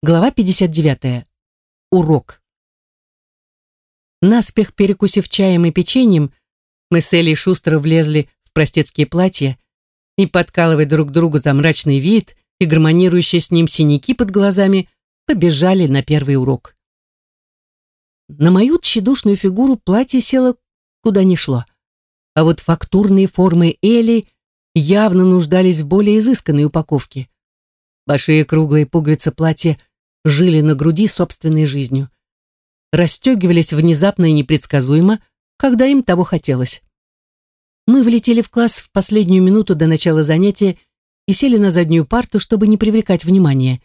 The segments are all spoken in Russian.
Глава 59. Урок. Наспех перекусив чаем и печеньем, мы с Элей шустро влезли в простецкие платья и, подкалывая друг другу за мрачный вид и гармонирующие с ним синяки под глазами, побежали на первый урок. На мою тщедушную фигуру платье село куда ни шло, а вот фактурные формы Эли явно нуждались в более изысканной упаковке. Большие круглые пуговицы платья – жили на груди собственной жизнью. Расстегивались внезапно и непредсказуемо, когда им того хотелось. Мы влетели в класс в последнюю минуту до начала занятия и сели на заднюю парту, чтобы не привлекать внимания.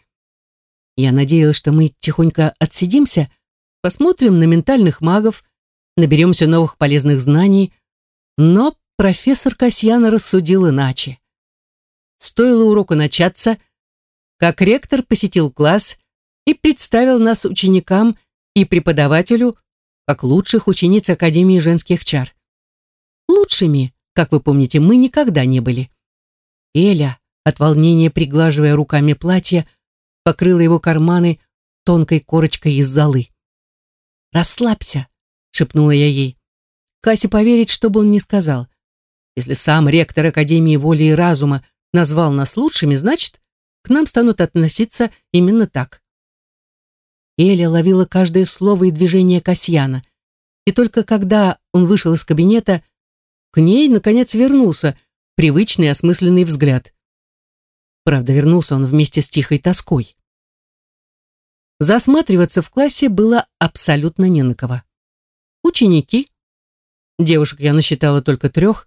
Я надеялась, что мы тихонько отсидимся, посмотрим на ментальных магов, наберемся новых полезных знаний, но профессор Касьяна рассудил иначе. Стоило уроку начаться, как ректор посетил класс и представил нас ученикам и преподавателю как лучших учениц Академии женских чар. Лучшими, как вы помните, мы никогда не были. Эля, от волнения приглаживая руками платье, покрыла его карманы тонкой корочкой из золы. «Расслабься», — шепнула я ей. Касси поверить, что бы он ни сказал. Если сам ректор Академии воли и разума назвал нас лучшими, значит, к нам станут относиться именно так. Эля ловила каждое слово и движение Касьяна. И только когда он вышел из кабинета, к ней, наконец, вернулся привычный осмысленный взгляд. Правда, вернулся он вместе с тихой тоской. Засматриваться в классе было абсолютно не на кого. Ученики, девушек я насчитала только трех,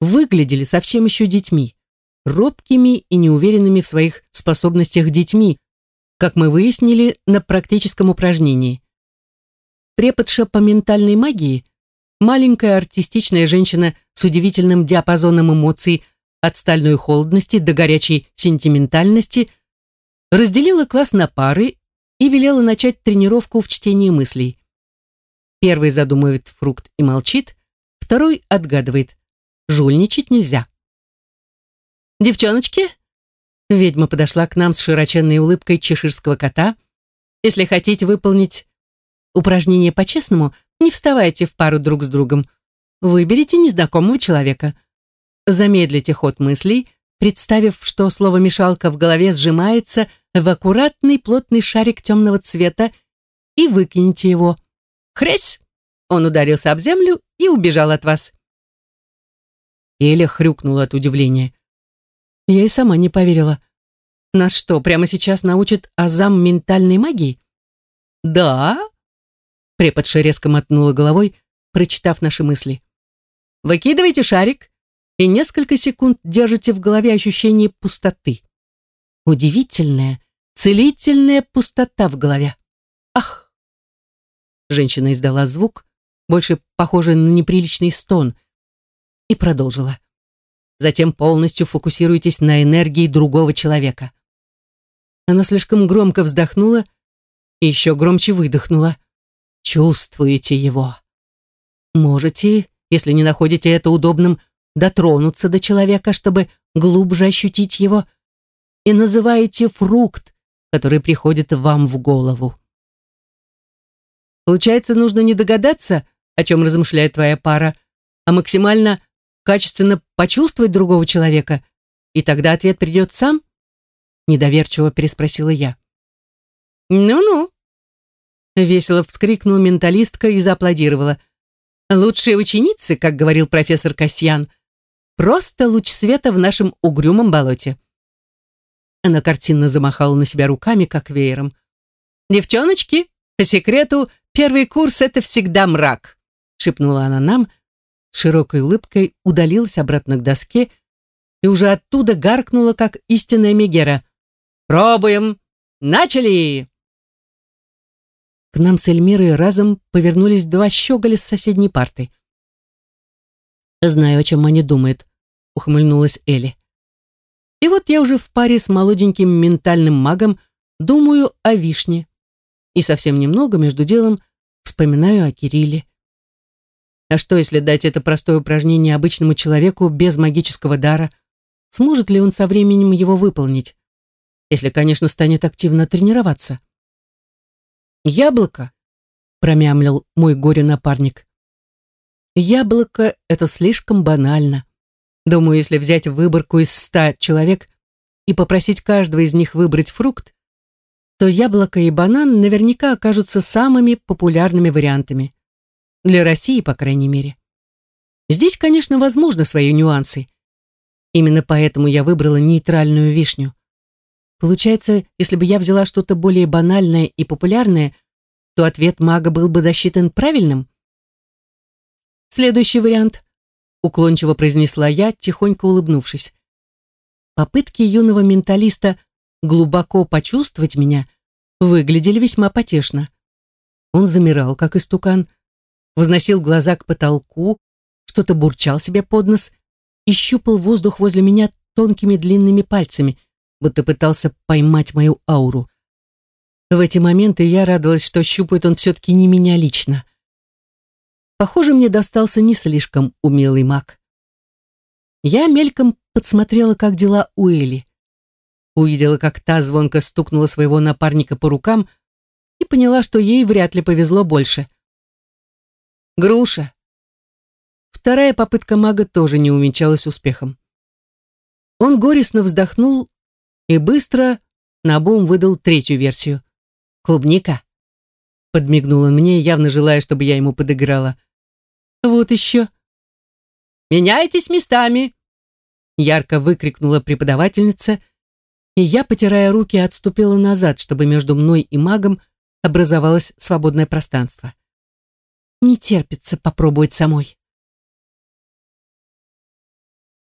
выглядели совсем еще детьми, робкими и неуверенными в своих способностях детьми, как мы выяснили на практическом упражнении. Преподша по ментальной магии, маленькая артистичная женщина с удивительным диапазоном эмоций от стальной холодности до горячей сентиментальности, разделила класс на пары и велела начать тренировку в чтении мыслей. Первый задумывает фрукт и молчит, второй отгадывает. Жульничать нельзя. «Девчоночки, Ведьма подошла к нам с широченной улыбкой чеширского кота. Если хотите выполнить упражнение по-честному, не вставайте в пару друг с другом. Выберите незнакомого человека. Замедлите ход мыслей, представив, что слово «мешалка» в голове сжимается в аккуратный плотный шарик темного цвета и выкиньте его. Хресь! Он ударился об землю и убежал от вас. Эля хрюкнула от удивления. Я и сама не поверила. Нас что, прямо сейчас научат азам ментальной магии? Да? Преподша резко мотнула головой, прочитав наши мысли. Выкидывайте шарик и несколько секунд держите в голове ощущение пустоты. Удивительная, целительная пустота в голове. Ах! Женщина издала звук, больше похожий на неприличный стон, и продолжила. Затем полностью фокусируйтесь на энергии другого человека. Она слишком громко вздохнула и еще громче выдохнула. Чувствуете его. Можете, если не находите это удобным, дотронуться до человека, чтобы глубже ощутить его, и называете фрукт, который приходит вам в голову. Получается, нужно не догадаться, о чем размышляет твоя пара, а максимально качественно почувствовать другого человека, и тогда ответ придет сам? Недоверчиво переспросила я. Ну-ну. Весело вскрикнула менталистка и зааплодировала. Лучшие ученицы, как говорил профессор Касьян, просто луч света в нашем угрюмом болоте. Она картинно замахала на себя руками, как веером. «Девчоночки, по секрету, первый курс — это всегда мрак», шепнула она нам, широкой улыбкой удалилась обратно к доске и уже оттуда гаркнула, как истинная Мегера. «Пробуем! Начали!» К нам с Эльмирой разом повернулись два щеголя с соседней парты. «Знаю, о чем они думают», — ухмыльнулась Элли. «И вот я уже в паре с молоденьким ментальным магом думаю о вишне. И совсем немного между делом вспоминаю о Кирилле. А что, если дать это простое упражнение обычному человеку без магического дара? Сможет ли он со временем его выполнить? если, конечно, станет активно тренироваться. «Яблоко», — промямлил мой горе-напарник. «Яблоко — это слишком банально. Думаю, если взять выборку из ста человек и попросить каждого из них выбрать фрукт, то яблоко и банан наверняка окажутся самыми популярными вариантами. Для России, по крайней мере. Здесь, конечно, возможны свои нюансы. Именно поэтому я выбрала нейтральную вишню. Получается, если бы я взяла что-то более банальное и популярное, то ответ мага был бы засчитан правильным. Следующий вариант, уклончиво произнесла я, тихонько улыбнувшись. Попытки юного менталиста глубоко почувствовать меня выглядели весьма потешно. Он замирал, как истукан, возносил глаза к потолку, что-то бурчал себе под нос и щупал воздух возле меня тонкими длинными пальцами, будто пытался поймать мою ауру. В эти моменты я радовалась, что щупает он все-таки не меня лично. Похоже, мне достался не слишком умелый маг. Я мельком подсмотрела, как дела у Эли. Увидела, как та звонко стукнула своего напарника по рукам и поняла, что ей вряд ли повезло больше. Груша. Вторая попытка мага тоже не увенчалась успехом. Он горестно вздохнул и быстро наобум выдал третью версию. «Клубника?» Подмигнул он мне, явно желая, чтобы я ему подыграла. «Вот еще». «Меняйтесь местами!» Ярко выкрикнула преподавательница, и я, потирая руки, отступила назад, чтобы между мной и магом образовалось свободное пространство. Не терпится попробовать самой.